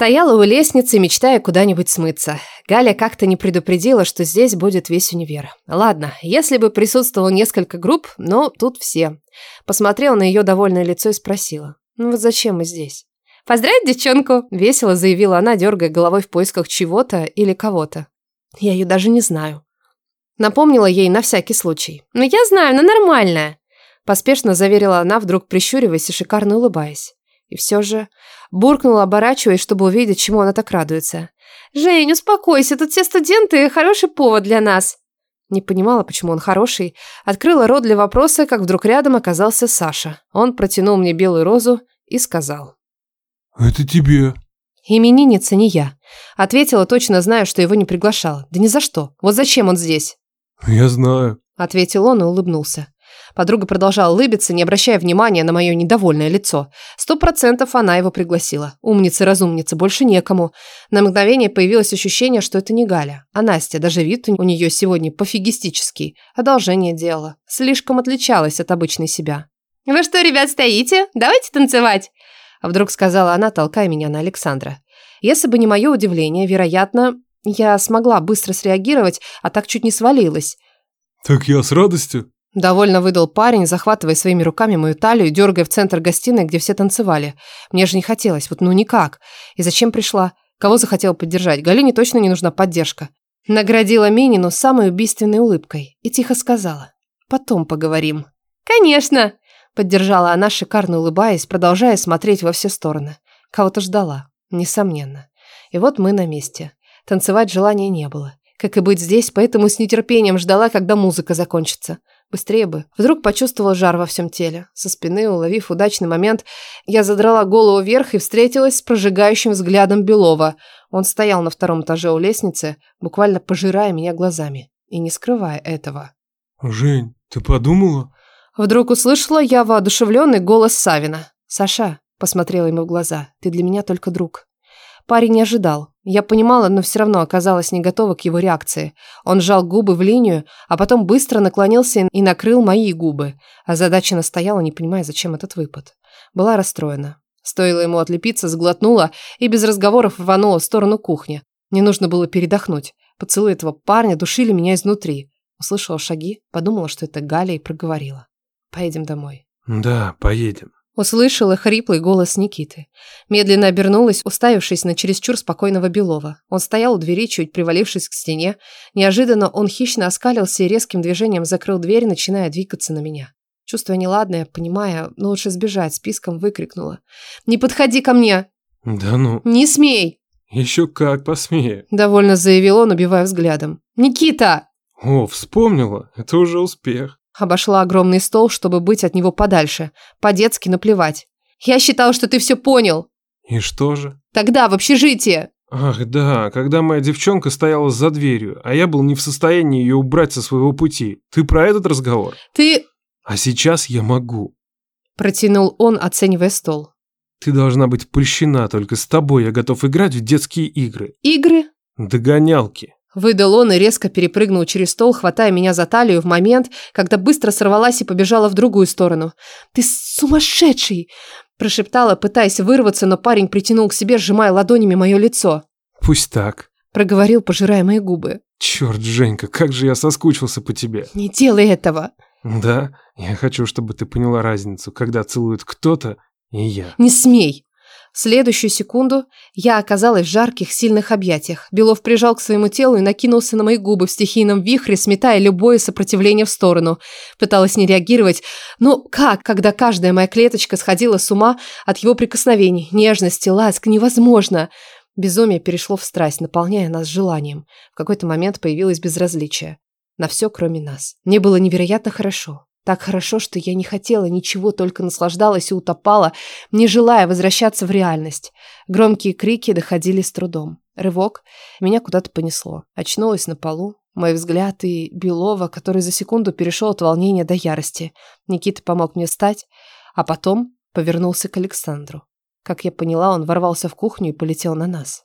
Стояла у лестницы, мечтая куда-нибудь смыться. Галя как-то не предупредила, что здесь будет весь универ. Ладно, если бы присутствовало несколько групп, но тут все. Посмотрела на ее довольное лицо и спросила. «Ну вот зачем мы здесь?» «Поздравить девчонку!» – весело заявила она, дергая головой в поисках чего-то или кого-то. «Я ее даже не знаю». Напомнила ей на всякий случай. «Ну я знаю, она нормальная!» Поспешно заверила она, вдруг прищуриваясь и шикарно улыбаясь. И все же буркнула, оборачиваясь, чтобы увидеть, чему она так радуется. «Жень, успокойся, тут все студенты, хороший повод для нас». Не понимала, почему он хороший. Открыла рот для вопроса, как вдруг рядом оказался Саша. Он протянул мне белую розу и сказал. «Это тебе». «Именинница не я». Ответила, точно зная, что его не приглашала. «Да ни за что. Вот зачем он здесь?» «Я знаю», — ответил он и улыбнулся. Подруга продолжала улыбиться, не обращая внимания на мое недовольное лицо. Сто процентов она его пригласила. Умница-разумница, больше некому. На мгновение появилось ощущение, что это не Галя, а Настя. Даже вид у нее сегодня пофигистический. Одолжение делала. Слишком отличалась от обычной себя. «Вы что, ребят, стоите? Давайте танцевать!» А вдруг сказала она, толкая меня на Александра. Если бы не мое удивление, вероятно, я смогла быстро среагировать, а так чуть не свалилась. «Так я с радостью», Довольно выдал парень, захватывая своими руками мою талию и дергая в центр гостиной, где все танцевали. Мне же не хотелось, вот ну никак. И зачем пришла? Кого захотела поддержать? Галине точно не нужна поддержка. Наградила Минину самой убийственной улыбкой и тихо сказала. «Потом поговорим». «Конечно!» Поддержала она, шикарно улыбаясь, продолжая смотреть во все стороны. Кого-то ждала, несомненно. И вот мы на месте. Танцевать желания не было. Как и быть здесь, поэтому с нетерпением ждала, когда музыка закончится. Быстрее бы. Вдруг почувствовала жар во всем теле. Со спины, уловив удачный момент, я задрала голову вверх и встретилась с прожигающим взглядом Белова. Он стоял на втором этаже у лестницы, буквально пожирая меня глазами. И не скрывая этого. «Жень, ты подумала?» Вдруг услышала я воодушевленный голос Савина. «Саша», — посмотрела ему в глаза, — «ты для меня только друг». Парень не ожидал. Я понимала, но все равно оказалась не готова к его реакции. Он сжал губы в линию, а потом быстро наклонился и накрыл мои губы. А задача настояла, не понимая, зачем этот выпад. Была расстроена. Стоило ему отлепиться, сглотнула и без разговоров рванула в сторону кухни. Не нужно было передохнуть. Поцелуи этого парня душили меня изнутри. Услышала шаги, подумала, что это Галя и проговорила. «Поедем домой». «Да, поедем». Услышала хриплый голос Никиты. Медленно обернулась, уставившись на чересчур спокойного Белова. Он стоял у двери, чуть привалившись к стене. Неожиданно он хищно оскалился и резким движением закрыл дверь, начиная двигаться на меня. Чувствуя неладное, понимая, но лучше сбежать, списком выкрикнула. «Не подходи ко мне!» «Да ну!» «Не смей!» «Еще как посмею!» Довольно заявил он, убивая взглядом. «Никита!» «О, вспомнила! Это уже успех!» Обошла огромный стол, чтобы быть от него подальше. По-детски наплевать. Я считал, что ты все понял. И что же? Тогда в общежитии. Ах, да, когда моя девчонка стояла за дверью, а я был не в состоянии ее убрать со своего пути. Ты про этот разговор? Ты... А сейчас я могу. Протянул он, оценивая стол. Ты должна быть польщена, только с тобой я готов играть в детские игры. Игры? Догонялки. Выдал он и резко перепрыгнул через стол, хватая меня за талию в момент, когда быстро сорвалась и побежала в другую сторону. «Ты сумасшедший!» – прошептала, пытаясь вырваться, но парень притянул к себе, сжимая ладонями мое лицо. «Пусть так», – проговорил, пожирая мои губы. «Черт, Женька, как же я соскучился по тебе!» «Не делай этого!» «Да, я хочу, чтобы ты поняла разницу, когда целует кто-то и я». «Не смей!» В следующую секунду я оказалась в жарких, сильных объятиях. Белов прижал к своему телу и накинулся на мои губы в стихийном вихре, сметая любое сопротивление в сторону. Пыталась не реагировать. Но как, когда каждая моя клеточка сходила с ума от его прикосновений, нежности, ласк, невозможно. Безумие перешло в страсть, наполняя нас желанием. В какой-то момент появилось безразличие. На все, кроме нас. Мне было невероятно хорошо. Так хорошо, что я не хотела ничего, только наслаждалась и утопала, не желая возвращаться в реальность. Громкие крики доходили с трудом. Рывок. Меня куда-то понесло. Очнулась на полу. Мой взгляд и Белова, который за секунду перешел от волнения до ярости. Никита помог мне встать, а потом повернулся к Александру. Как я поняла, он ворвался в кухню и полетел на нас.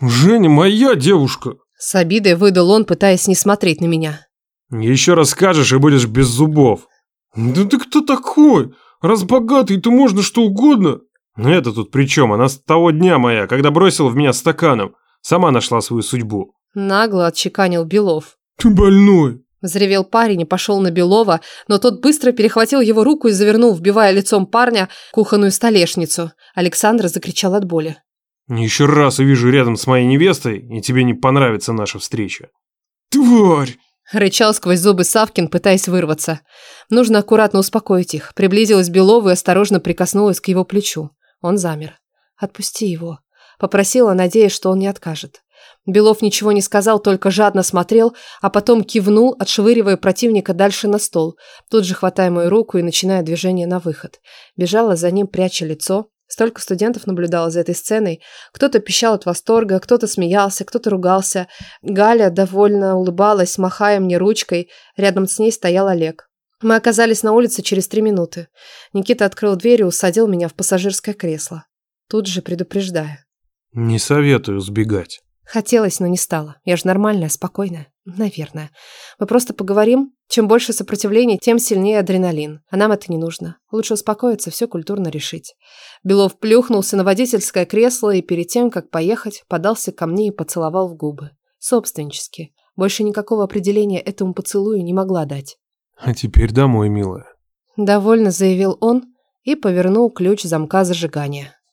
«Женя, моя девушка!» С обидой выдал он, пытаясь не смотреть на меня. «Еще раз скажешь и будешь без зубов!» «Да ты кто такой? Раз богатый, то можно что угодно!» Ну это тут при чем? Она с того дня моя, когда бросила в меня стаканом. Сама нашла свою судьбу. Нагло отчеканил Белов. Ты больной. Взревел парень и пошел на Белова, но тот быстро перехватил его руку и завернул, вбивая лицом парня кухонную столешницу. Александр закричал от боли. Еще раз увижу рядом с моей невестой, и тебе не понравится наша встреча. Тварь! Рычал сквозь зубы Савкин, пытаясь вырваться. Нужно аккуратно успокоить их. Приблизилась Белову и осторожно прикоснулась к его плечу. Он замер. «Отпусти его», – попросила, надеясь, что он не откажет. Белов ничего не сказал, только жадно смотрел, а потом кивнул, отшвыривая противника дальше на стол, тут же хватая мою руку и начиная движение на выход. Бежала за ним, пряча лицо. Столько студентов наблюдало за этой сценой. Кто-то пищал от восторга, кто-то смеялся, кто-то ругался. Галя довольно улыбалась, махая мне ручкой. Рядом с ней стоял Олег. Мы оказались на улице через три минуты. Никита открыл дверь и усадил меня в пассажирское кресло. Тут же предупреждая. «Не советую сбегать». Хотелось, но не стало. Я же нормальная, спокойная. Наверное. Мы просто поговорим. Чем больше сопротивления, тем сильнее адреналин. А нам это не нужно. Лучше успокоиться, все культурно решить. Белов плюхнулся на водительское кресло и перед тем, как поехать, подался ко мне и поцеловал в губы. Собственнически. Больше никакого определения этому поцелую не могла дать. «А теперь домой, милая». Довольно заявил он и повернул ключ замка зажигания.